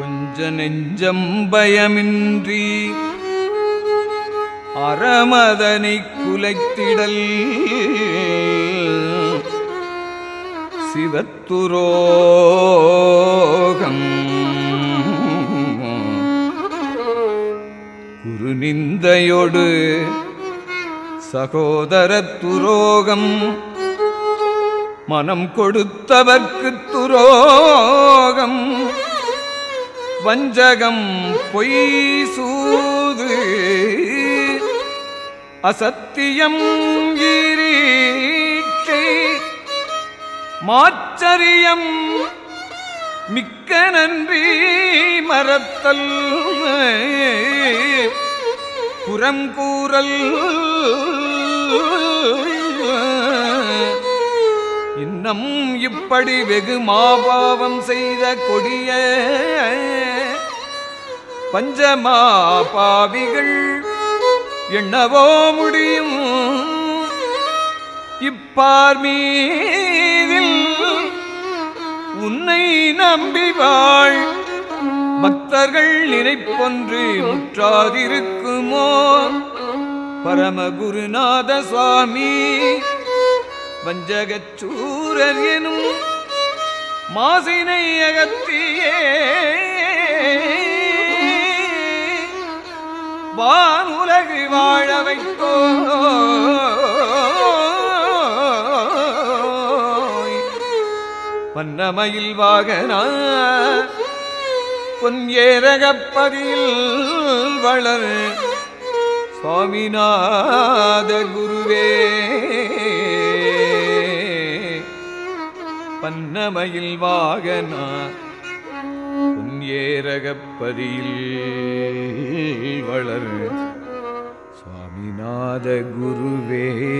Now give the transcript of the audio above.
அஞ்ச நெஞ்சம் பயமின்றி அறமதனை குலைத்திடல் சிவத்துரோகம். குருநிந்தையொடு சகோதரத்துரோகம். மனம் கொடுத்தவர்க்கு துரோ வஞ்சகம் பொய் சூது. அசத்தியம் ஈரீட்சை மாச்சரியம் மிக்க நன்றி மறத்தல். புறங்கூறல் இன்னம் இப்படி வெகு மாபாவம் செய்த கொடிய பஞ்சமா பாவிகள் என்னவோ முடியும். இப்பார் மீதில் உன்னை நம்பி வாழ். பக்தர்கள் நினைப்பொன்று முற்றாதிருக்குமோ? பரமகுருநாத சுவாமி வஞ்சகச்சூரர் எனும் மாசினை அகத்தியே. வானுலகு வாழ வைத்தோ. வண்ணமயில் வாகனா பொன் ஏரகப்பதில் வளர் சுவாமிநாத குருவே. மயில் வாகனா? பொன் வளர். சுவாமிநாத குருவே.